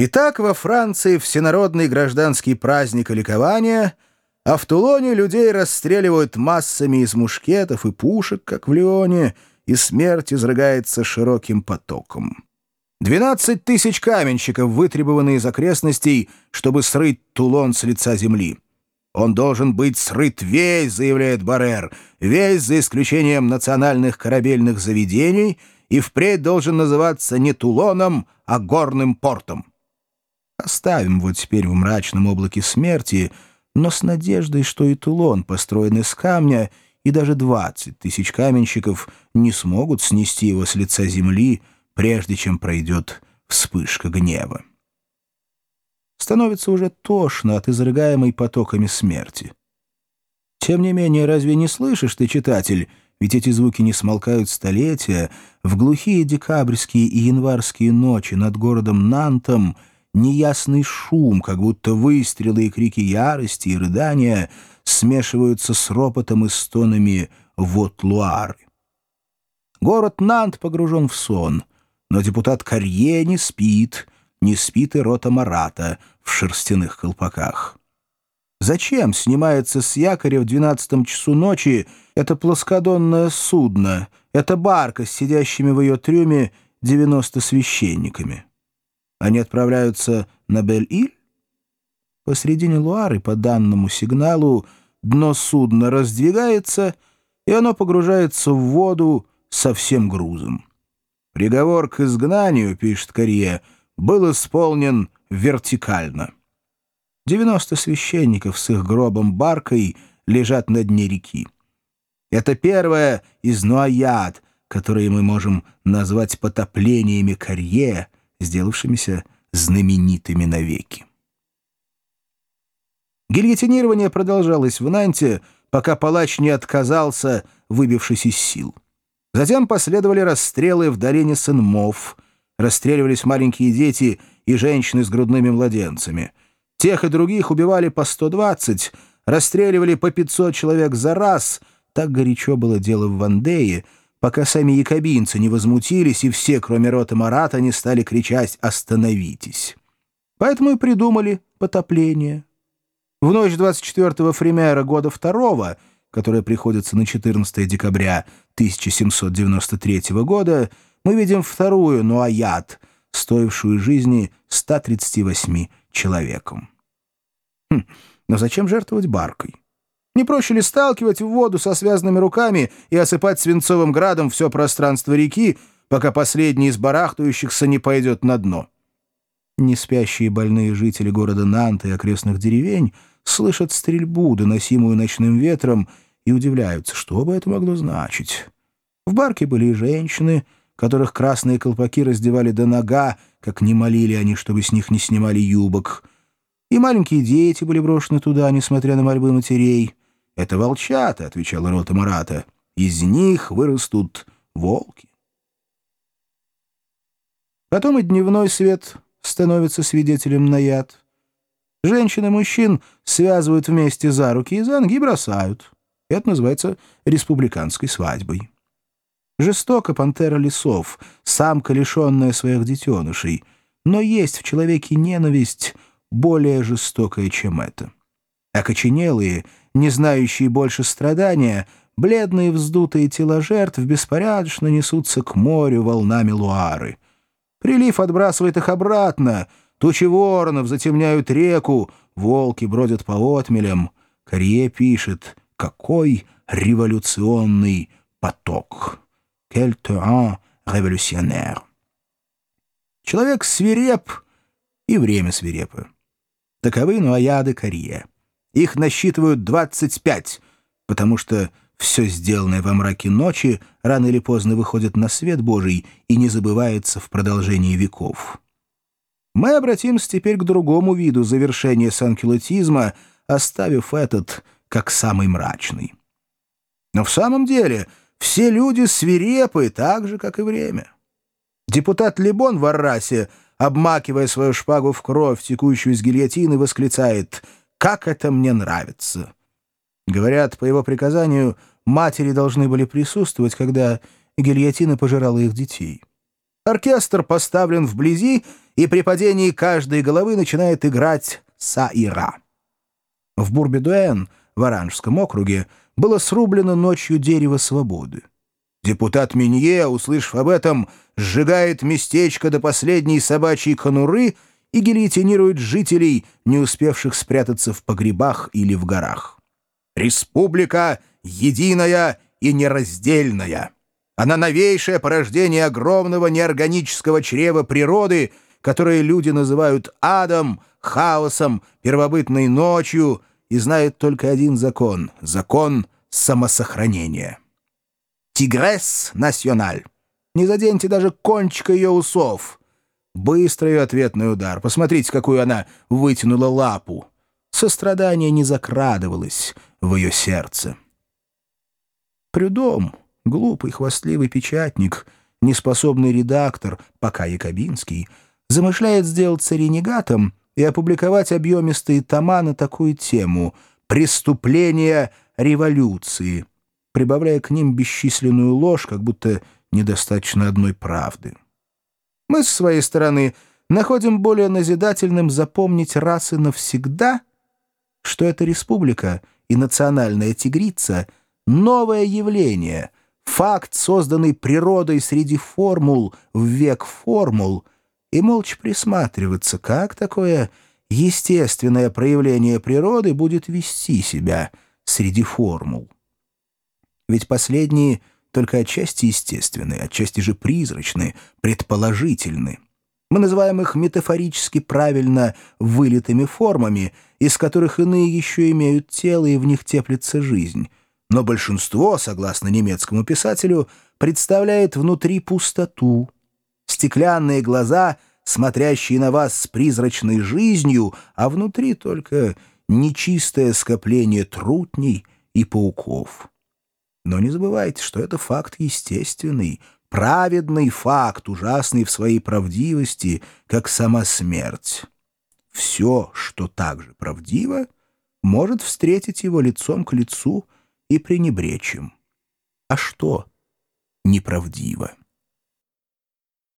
Итак, во Франции всенародный гражданский праздник и ликование, а в Тулоне людей расстреливают массами из мушкетов и пушек, как в Лионе, и смерть изрыгается широким потоком. Двенадцать тысяч каменщиков вытребованы из окрестностей, чтобы срыть Тулон с лица земли. Он должен быть срыт весь, заявляет Баррер, весь за исключением национальных корабельных заведений и впредь должен называться не Тулоном, а горным портом. Оставим его теперь в мрачном облаке смерти, но с надеждой, что и Тулон построен из камня, и даже двадцать тысяч каменщиков не смогут снести его с лица земли, прежде чем пройдет вспышка гнева. Становится уже тошно от изрыгаемой потоками смерти. Тем не менее, разве не слышишь ты, читатель, ведь эти звуки не смолкают столетия, в глухие декабрьские и январские ночи над городом Нантом — неясный шум, как будто выстрелы и крики ярости и рыдания смешиваются с ропотом и стонами вот Луары. Город Нант погружен в сон, но депутат Карье не спит, не спит и рота Марата в шерстяных колпаках. Зачем снимается с якоря в двенадцатом часу ночи это плоскодонное судно, эта барка с сидящими в ее трюме девяносто священниками? Они отправляются на Бель-Иль? Посредине Луары, по данному сигналу, дно судна раздвигается, и оно погружается в воду со всем грузом. Приговор к изгнанию, пишет Корье, был исполнен вертикально. 90 священников с их гробом-баркой лежат на дне реки. Это первое из Нуаяд, которые мы можем назвать потоплениями Корье — сделавшимися знаменитыми навеки. Гильотинирование продолжалось в Нанте, пока палач не отказался, выбившись из сил. Затем последовали расстрелы в долине Сен-Мов, расстреливались маленькие дети и женщины с грудными младенцами. Тех и других убивали по 120, расстреливали по 500 человек за раз, так горячо было дело в Вандее — пока сами якобинцы не возмутились, и все, кроме роты Марата, не стали кричать «Остановитесь!». Поэтому и придумали потопление. В ночь 24-го Фримера года второго, которая приходится на 14 декабря 1793 года, мы видим вторую Нуаят, стоившую жизни 138 человеком. Хм, но зачем жертвовать баркой? Не проще ли сталкивать в воду со связанными руками и осыпать свинцовым градом все пространство реки, пока последний из барахтающихся не пойдет на дно? Неспящие больные жители города Нанта и окрестных деревень слышат стрельбу, доносимую ночным ветром, и удивляются, что бы это могло значить. В барке были и женщины, которых красные колпаки раздевали до нога, как не молили они, чтобы с них не снимали юбок. И маленькие дети были брошены туда, несмотря на мольбы матерей. «Это волчата», — отвечала рота Марата. «Из них вырастут волки». Потом и дневной свет становится свидетелем на яд. Женщин и мужчин связывают вместе за руки и за ноги и бросают. Это называется республиканской свадьбой. Жестоко пантера лесов, самка, лишенная своих детенышей. Но есть в человеке ненависть более жестокая, чем это. Окоченелые — не знающие больше страдания, бледные вздутые тела жертв беспорядочно несутся к морю волнами Луары. Прилив отбрасывает их обратно, тучи воронов затемняют реку, волки бродят по отмелям. Корье пишет «Какой революционный поток!» «Quel temps révolutionnaire!» Человек свиреп, и время свирепо. Таковы нуаяды Корье. Их насчитывают 25, потому что все сделанное во мраке ночи рано или поздно выходит на свет Божий и не забывается в продолжении веков. Мы обратимся теперь к другому виду завершения санкюлотизма, оставив этот как самый мрачный. Но в самом деле все люди свирепы, так же, как и время. Депутат Либон в Аррасе, обмакивая свою шпагу в кровь, текущую из гильотины, восклицает — как это мне нравится!» Говорят, по его приказанию, матери должны были присутствовать, когда гильотина пожирала их детей. Оркестр поставлен вблизи, и при падении каждой головы начинает играть са-ира. В Бурбедуэн, в Оранжском округе, было срублено ночью дерево свободы. Депутат Минье, услышав об этом, сжигает местечко до последней собачьей конуры и гильотинирует жителей, не успевших спрятаться в погребах или в горах. Республика единая и нераздельная. Она новейшее порождение огромного неорганического чрева природы, которое люди называют адом, хаосом, первобытной ночью, и знает только один закон — закон самосохранения. «Тигрес националь». Не заденьте даже кончика ее усов. Быстрый ответный удар. Посмотрите, какую она вытянула лапу. Сострадание не закрадывалось в ее сердце. Прюдом, глупый, хвастливый печатник, неспособный редактор, пока Якобинский, замышляет сделаться ренегатом и опубликовать объемистые тома на такую тему «Преступление революции», прибавляя к ним бесчисленную ложь, как будто недостаточно одной правды. Мы, с своей стороны, находим более назидательным запомнить раз и навсегда, что эта республика и национальная тигрица — новое явление, факт, созданный природой среди формул в век формул, и молча присматриваться, как такое естественное проявление природы будет вести себя среди формул. Ведь последние только отчасти естественные, отчасти же призрачные, предположительны. Мы называем их метафорически правильно вылитыми формами, из которых иные еще имеют тело и в них теплится жизнь. Но большинство, согласно немецкому писателю, представляет внутри пустоту. Стеклянные глаза, смотрящие на вас с призрачной жизнью, а внутри только нечистое скопление трутней и пауков. Но не забывайте, что это факт естественный, праведный факт, ужасный в своей правдивости, как сама смерть. Все, что также правдиво, может встретить его лицом к лицу и пренебречь им. А что неправдиво?